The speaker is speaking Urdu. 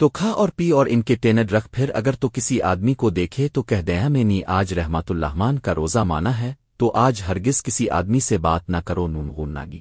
تو کھا اور پی اور ان کے ٹینڈ رکھ پھر اگر تو کسی آدمی کو دیکھے تو کہہ دیا میں نی آج رحمت اللہمان کا روزہ مانا ہے، تو آج ہرگز کسی آدمی سے بات نہ کرو، نون غون ناگی